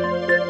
Música